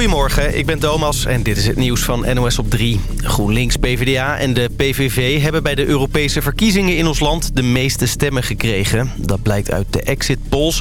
Goedemorgen, ik ben Thomas en dit is het nieuws van NOS op 3. GroenLinks, PvdA en de PVV hebben bij de Europese verkiezingen in ons land de meeste stemmen gekregen. Dat blijkt uit de exit polls.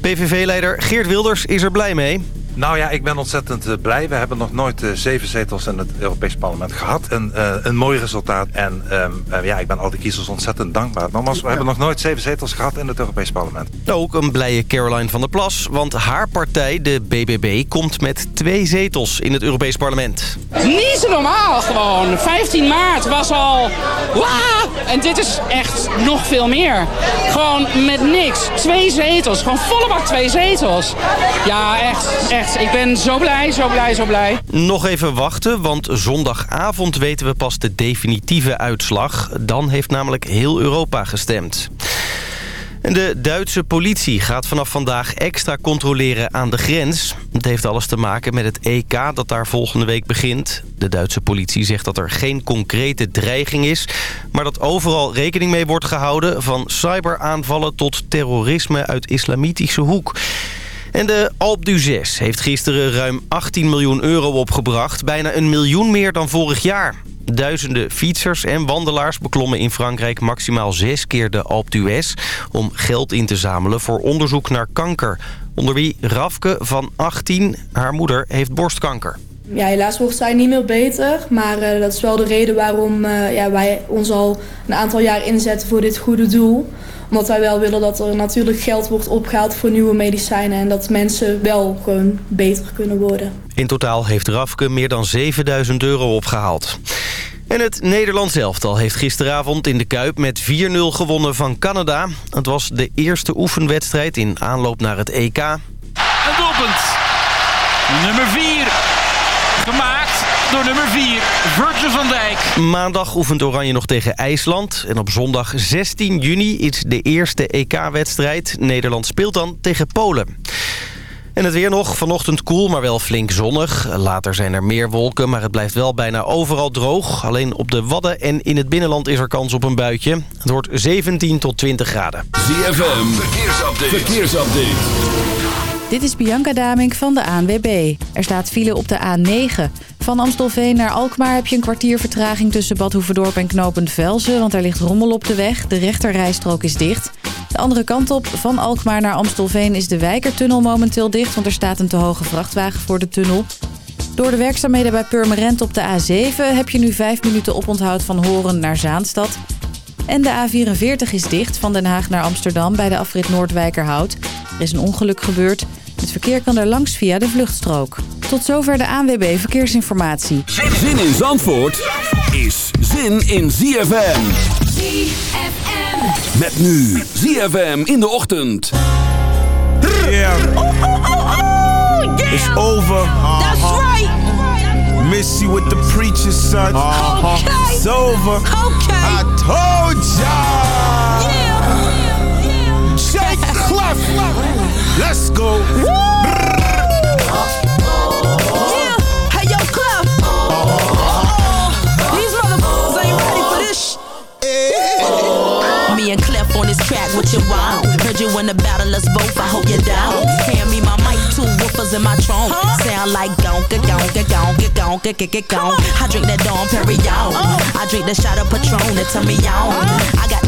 PVV-leider Geert Wilders is er blij mee. Nou ja, ik ben ontzettend eh, blij. We hebben nog nooit uh, zeven zetels in het Europees Parlement gehad. Een, uh, een mooi resultaat. En um, ja, ik ben al die kiezers ontzettend dankbaar. Nogmaals, we hebben nog nooit zeven zetels gehad in het Europees Parlement. Ook een blije Caroline van der Plas. Want haar partij, de BBB, komt met twee zetels in het Europees Parlement. Niet zo normaal gewoon. 15 maart was al... Waaah! En dit is echt nog veel meer. Gewoon met niks. Twee zetels. Gewoon volle bak twee zetels. Ja, echt, echt. Ik ben zo blij, zo blij, zo blij. Nog even wachten, want zondagavond weten we pas de definitieve uitslag. Dan heeft namelijk heel Europa gestemd. De Duitse politie gaat vanaf vandaag extra controleren aan de grens. Het heeft alles te maken met het EK dat daar volgende week begint. De Duitse politie zegt dat er geen concrete dreiging is... maar dat overal rekening mee wordt gehouden... van cyberaanvallen tot terrorisme uit islamitische hoek. En de Alpe d'Huez heeft gisteren ruim 18 miljoen euro opgebracht. Bijna een miljoen meer dan vorig jaar. Duizenden fietsers en wandelaars beklommen in Frankrijk maximaal zes keer de Alpe d'Huez... om geld in te zamelen voor onderzoek naar kanker. Onder wie Rafke van 18. Haar moeder heeft borstkanker. Ja, helaas wordt zij niet meer beter. Maar uh, dat is wel de reden waarom uh, ja, wij ons al een aantal jaar inzetten voor dit goede doel omdat wij wel willen dat er natuurlijk geld wordt opgehaald voor nieuwe medicijnen. En dat mensen wel gewoon beter kunnen worden. In totaal heeft Rafke meer dan 7000 euro opgehaald. En het Nederlands elftal heeft gisteravond in de Kuip met 4-0 gewonnen van Canada. Het was de eerste oefenwedstrijd in aanloop naar het EK. Een doelpunt. Nummer 4. Gemaakt door nummer 4, Virgil van Dijk. Maandag oefent Oranje nog tegen IJsland. En op zondag 16 juni is de eerste EK-wedstrijd. Nederland speelt dan tegen Polen. En het weer nog. Vanochtend koel, maar wel flink zonnig. Later zijn er meer wolken, maar het blijft wel bijna overal droog. Alleen op de Wadden en in het binnenland is er kans op een buitje. Het wordt 17 tot 20 graden. ZFM, verkeersupdate. verkeersupdate. Dit is Bianca Damink van de ANWB. Er staat file op de A9. Van Amstelveen naar Alkmaar heb je een kwartier vertraging tussen Bad Hoeverdorp en Knopend Velzen, want er ligt rommel op de weg. De rechterrijstrook is dicht. De andere kant op, van Alkmaar naar Amstelveen, is de Wijkertunnel momenteel dicht, want er staat een te hoge vrachtwagen voor de tunnel. Door de werkzaamheden bij Purmerend op de A7 heb je nu 5 minuten oponthoud van Horen naar Zaanstad. En de A44 is dicht van Den Haag naar Amsterdam bij de afrit Noordwijkerhout. Er is een ongeluk gebeurd. Het verkeer kan er langs via de vluchtstrook. Tot zover de ANWB Verkeersinformatie. Zin in Zandvoort is zin in ZFM. ZFM. Met nu ZFM in de ochtend. Yeah. Oh, oh, oh, oh. Yeah. It's over. That's -huh. right. Miss you with the preacher's son. Uh -huh. Okay. It's over. Okay. I told ya. Yeah. Shake Clef. Let's go. Yeah. Hey, yo, Clef. Uh -oh. These motherfuckers ain't ready for this Me and Clef on this track, what you want? Heard you in the battle, let's both, I hope you're down. Hand me my mic, two woofers in my trunk. Sound like gonka, gonka, gonka, gonka, kick it gon. I drink that Dom Perignon. Oh. I drink the shot of Patron that turn me on. I got that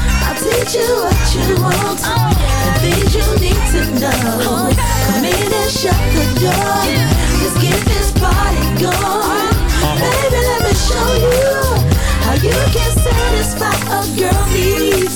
Teach you what you want and things you need to know. Come in and shut the door. Let's get this party going. Baby, let me show you how you can satisfy a girl needs.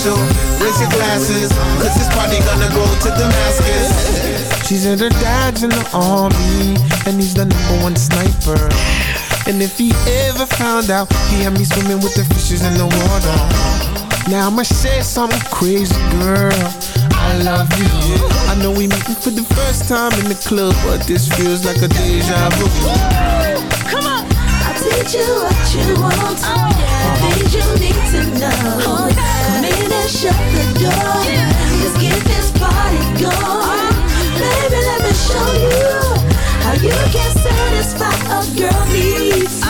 Official, raise your glasses, cause this party gonna go to Damascus. She said her dad's in the army, and he's the number one sniper. And if he ever found out, he had me swimming with the fishes in the water. Now I'ma say something crazy, girl. I love you. I know we meeting for the first time in the club, but this feels like a deja vu. Come on. I'll teach you what you want. Uh-huh. The things you need to know. In and shut the door. Let's get this party going. Baby, let me show you how you can satisfy a girl needs.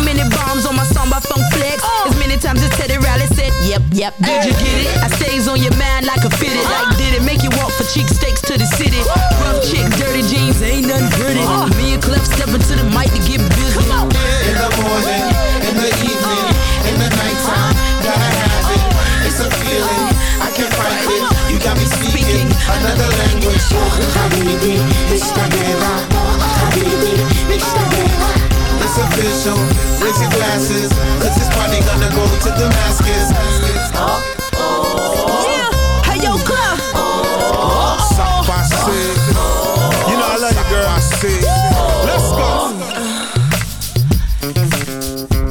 How many bombs on my song by Funk Flex? As many times as Teddy Riley said, Yep, yep, did you get it? I stays on your mind like a fitted. Like, did it make you walk for cheek steaks to the city? Rough chick, dirty jeans, ain't nothing pretty. Me and Clef stepping to the mic to get busy. In the morning, in the evening, in the nighttime, gotta have it. It's a feeling, I can't fight it. You got me speaking another language. Habibi, Ishtagela. Habibi, Ishtagela. It's official, raise your glasses, cause this party gonna go to Damascus. Yeah, hey yo, Clef. You know I love you, girl. Let's go.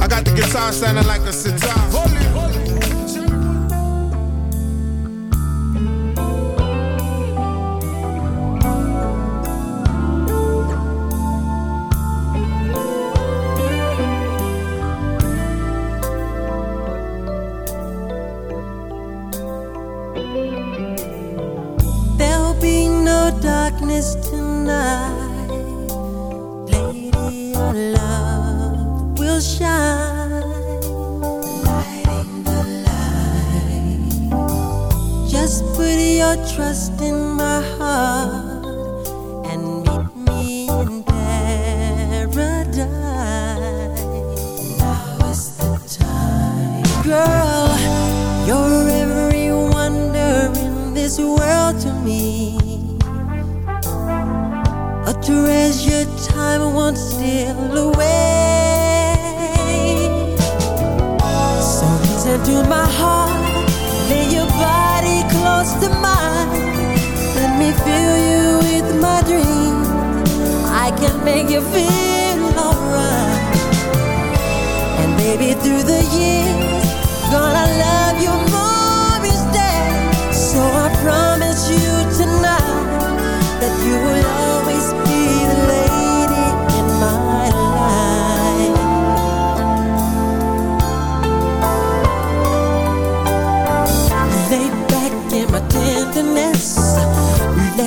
I got the guitar sounding like a sitar. There'll Our love will shine. Just put your trust in my heart and meet me in paradise. Now is the time. Girl, you're every wonder in this world to me. Treasure time steal away. So to my heart, lay your body close to mine. Let me fill you with my dreams. I can make you feel alright. And through the years, love you more each day. So I promise you tonight that you will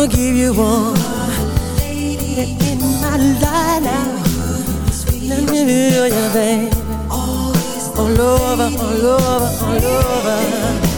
gonna give you all in my life. Let me be your baby. All over, all over, all over.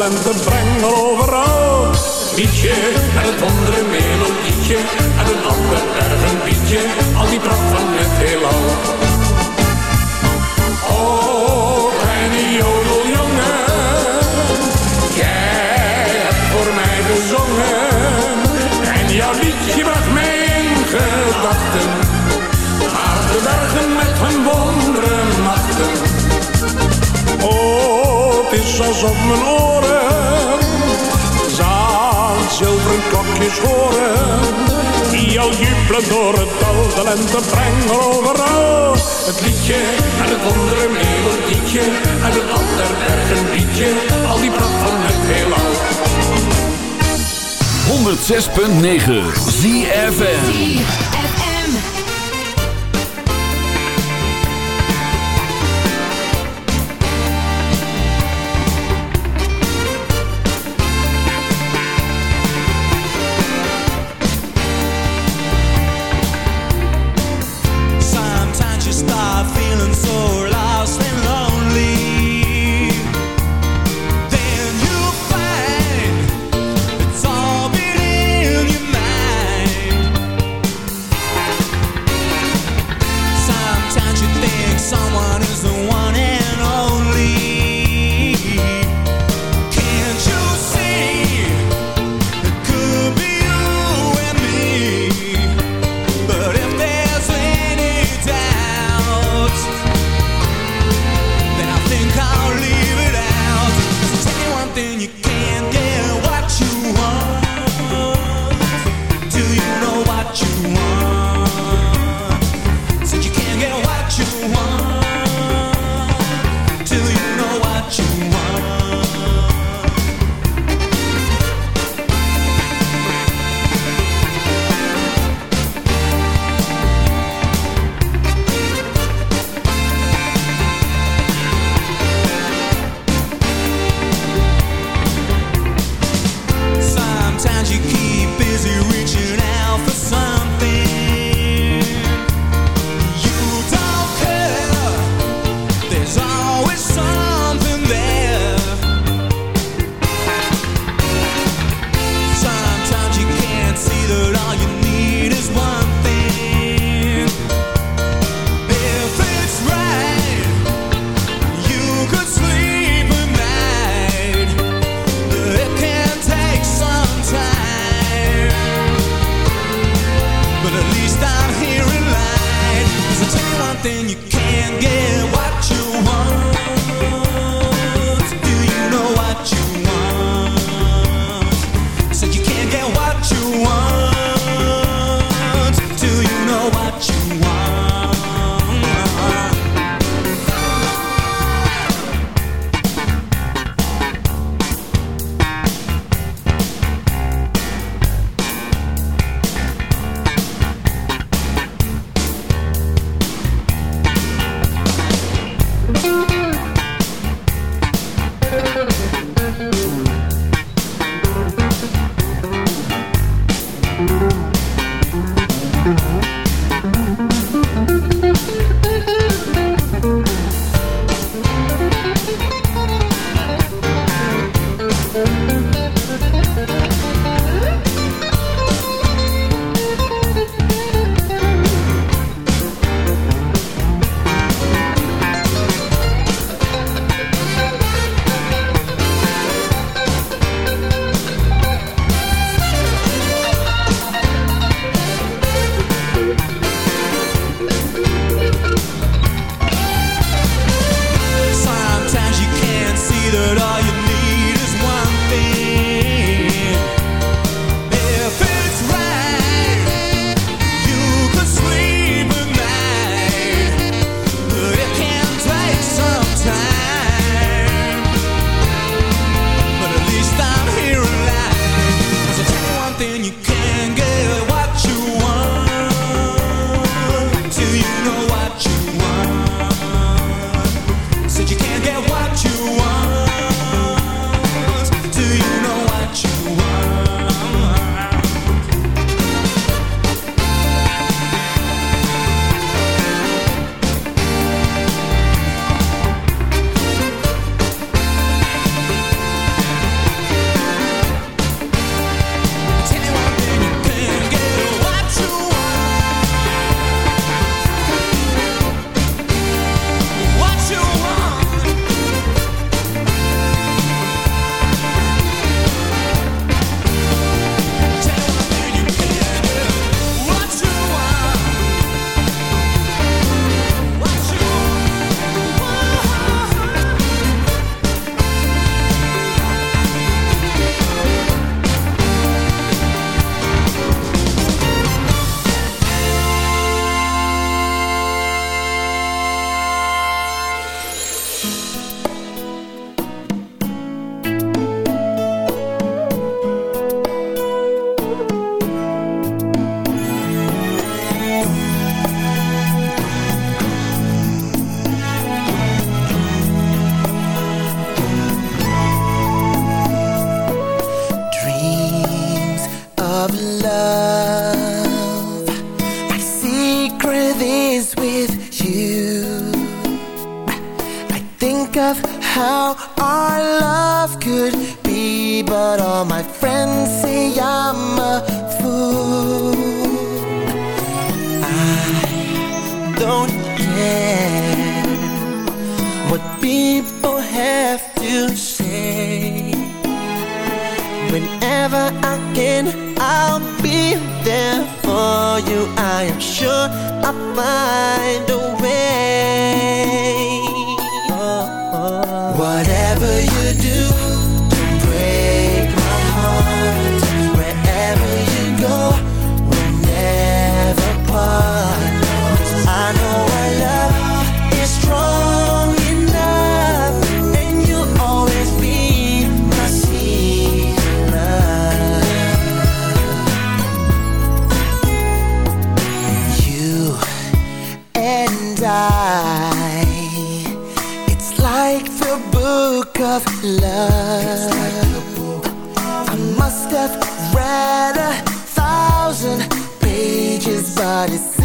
Dal, de 106.9 ZFM. of love. I must have read a thousand pages, but it's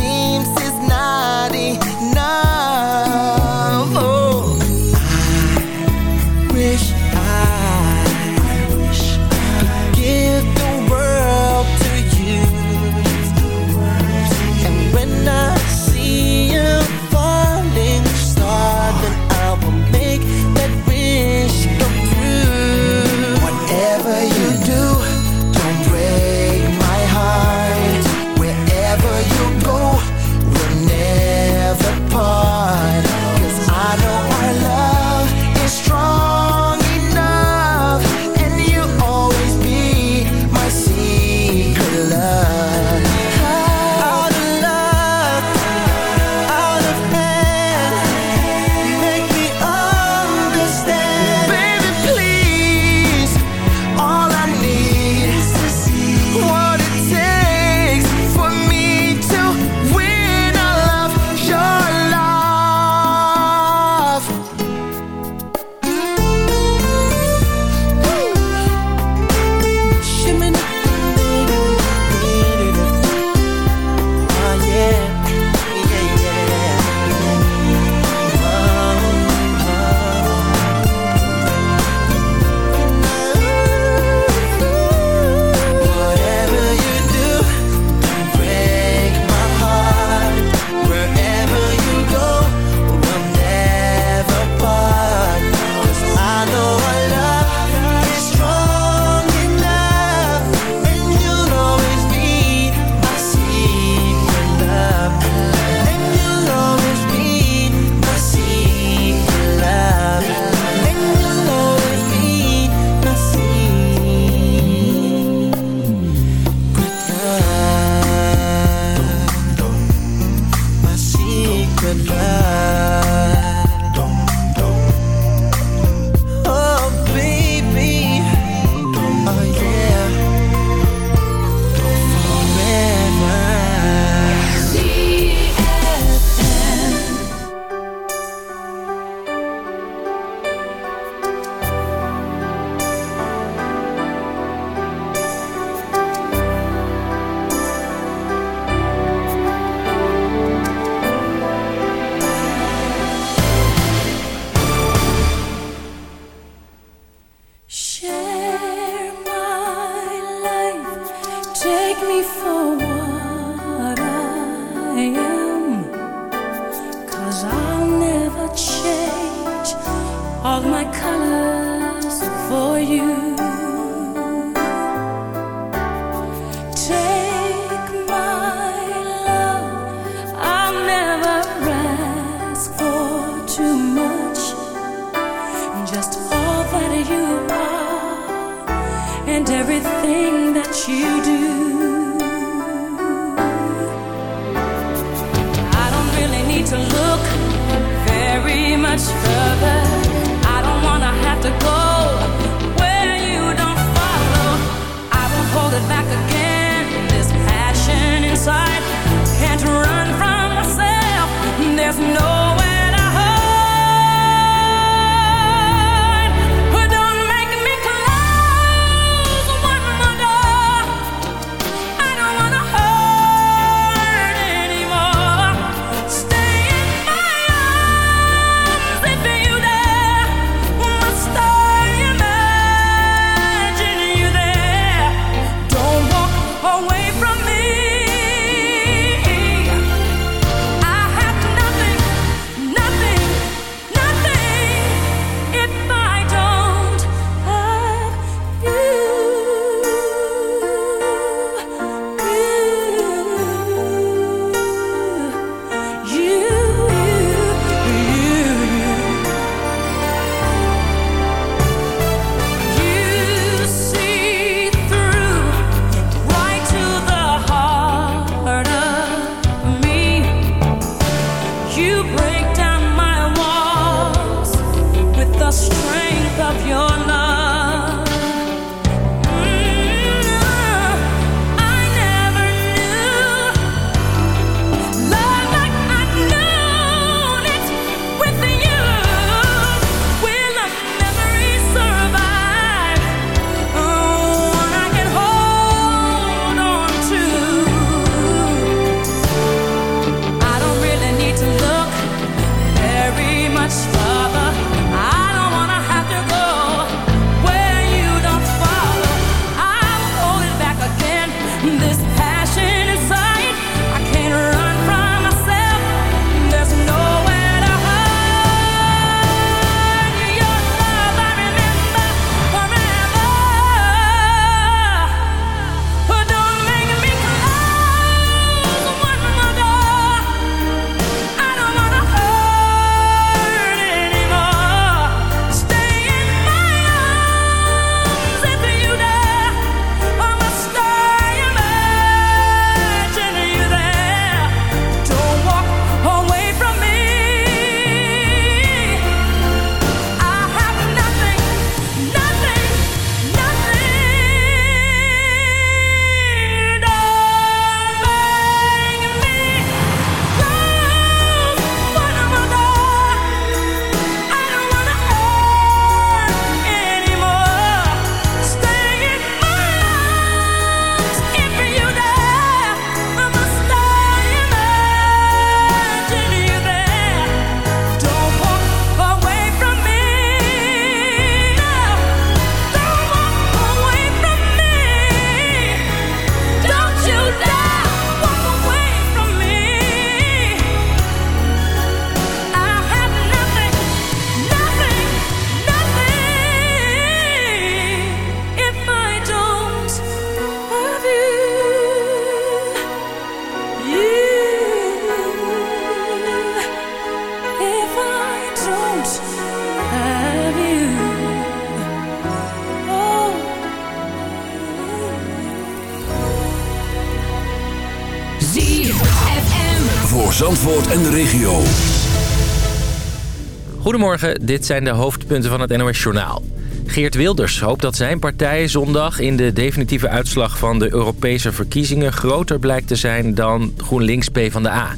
Goedemorgen, dit zijn de hoofdpunten van het NOS Journaal. Geert Wilders hoopt dat zijn partij zondag in de definitieve uitslag van de Europese verkiezingen groter blijkt te zijn dan GroenLinks PvdA.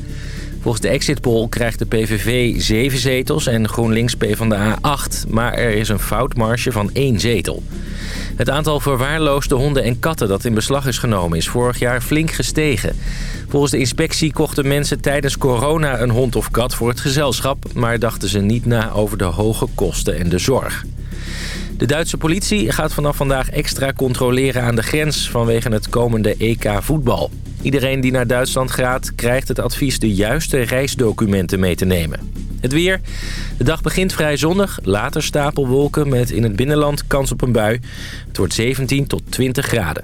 Volgens de exit poll krijgt de PVV 7 zetels en GroenLinks PvdA 8. Maar er is een foutmarge van één zetel. Het aantal verwaarloosde honden en katten dat in beslag is genomen is vorig jaar flink gestegen. Volgens de inspectie kochten mensen tijdens corona een hond of kat voor het gezelschap... maar dachten ze niet na over de hoge kosten en de zorg. De Duitse politie gaat vanaf vandaag extra controleren aan de grens vanwege het komende EK voetbal. Iedereen die naar Duitsland gaat krijgt het advies de juiste reisdocumenten mee te nemen. Het weer. De dag begint vrij zonnig, later stapelwolken met in het binnenland kans op een bui. Het wordt 17 tot 20 graden.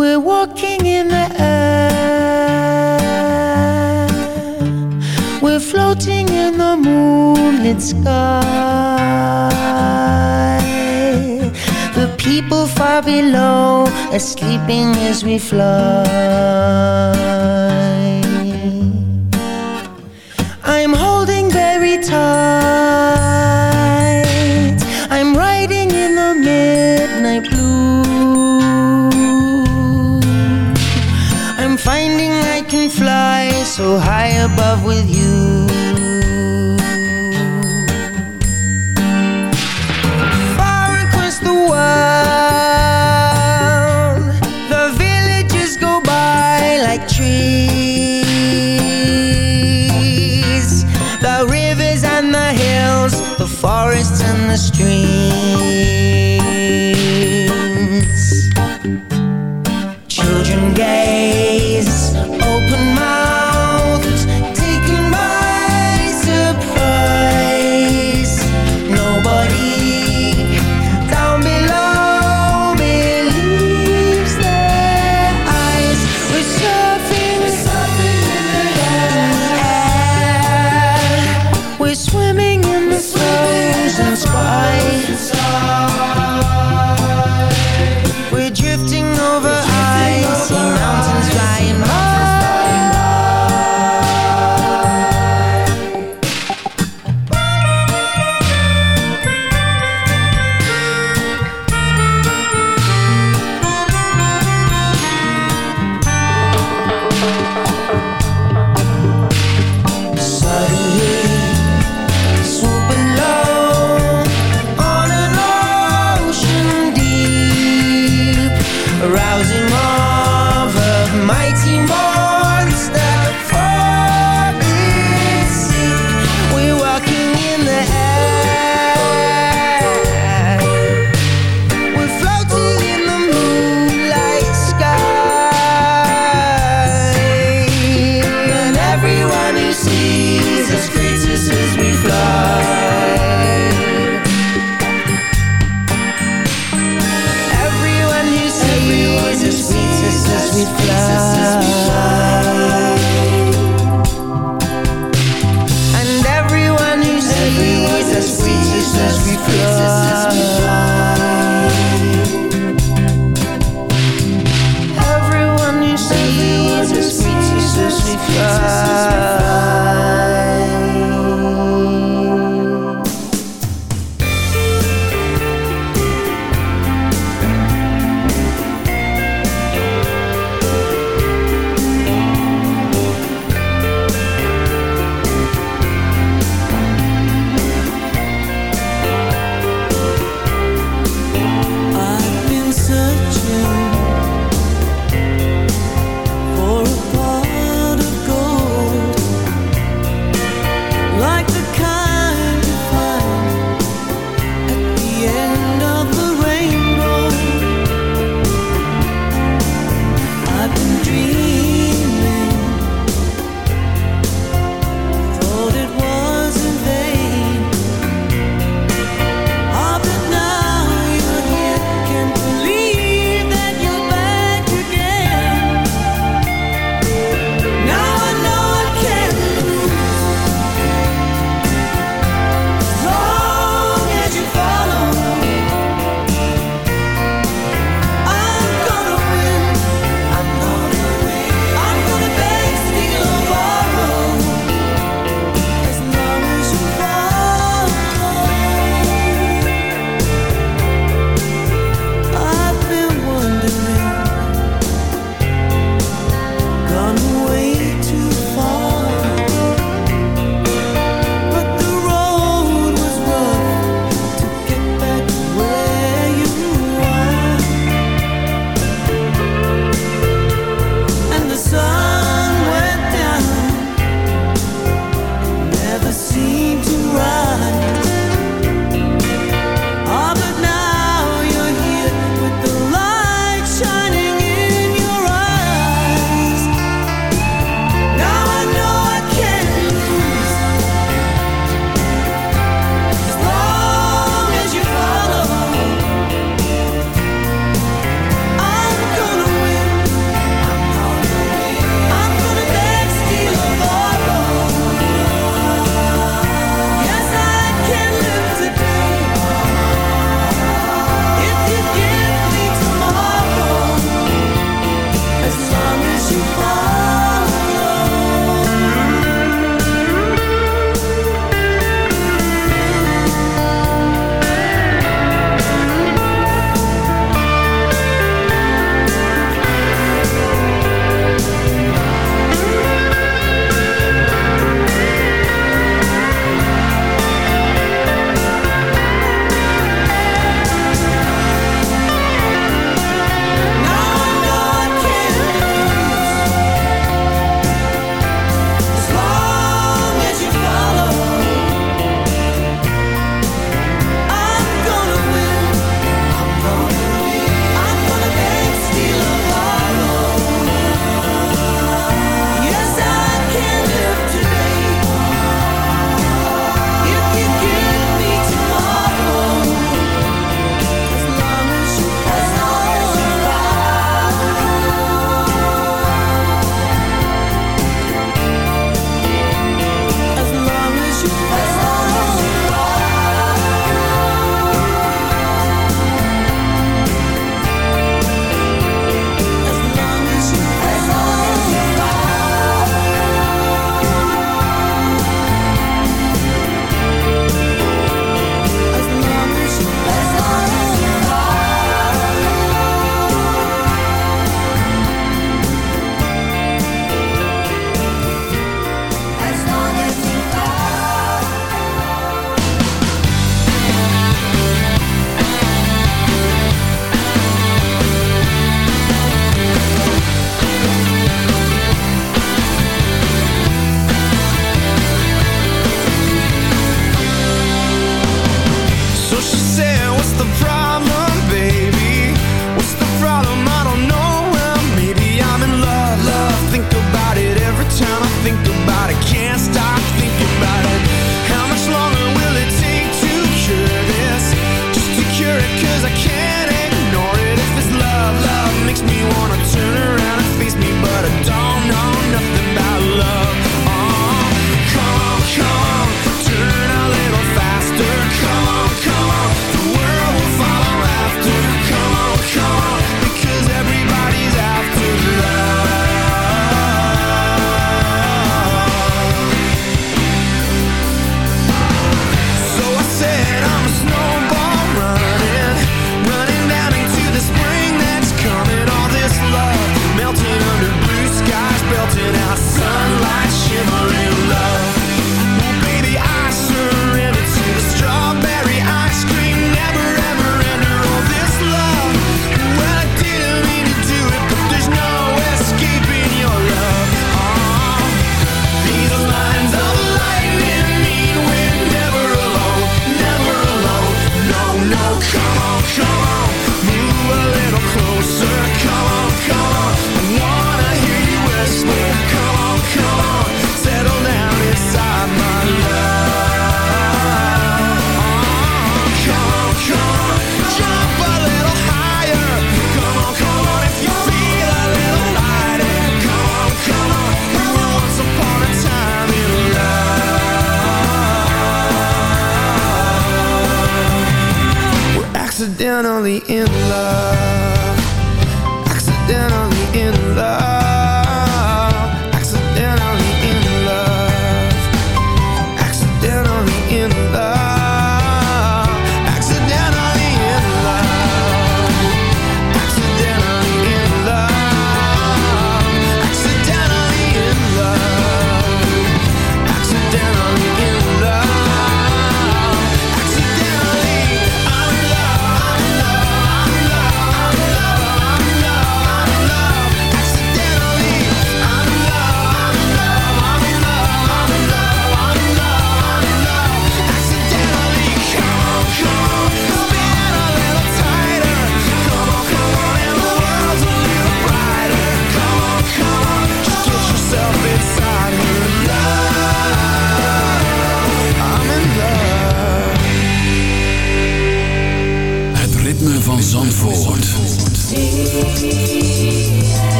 We're walking in the air. We're floating in the moonlit sky. The people far below are sleeping as we fly. I'm holding very tight. So high above with you. Far across the world, the villages go by like trees. The rivers and the hills, the forests and the streams. Children gaze, open mouthed,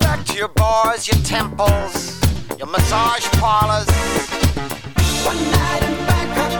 back to your bars, your temples, your massage parlors. One night in Bangkok.